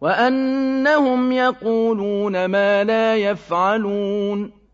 وَأَنَّهُمْ يَقُولُونَ مَا لَا يَفْعَلُونَ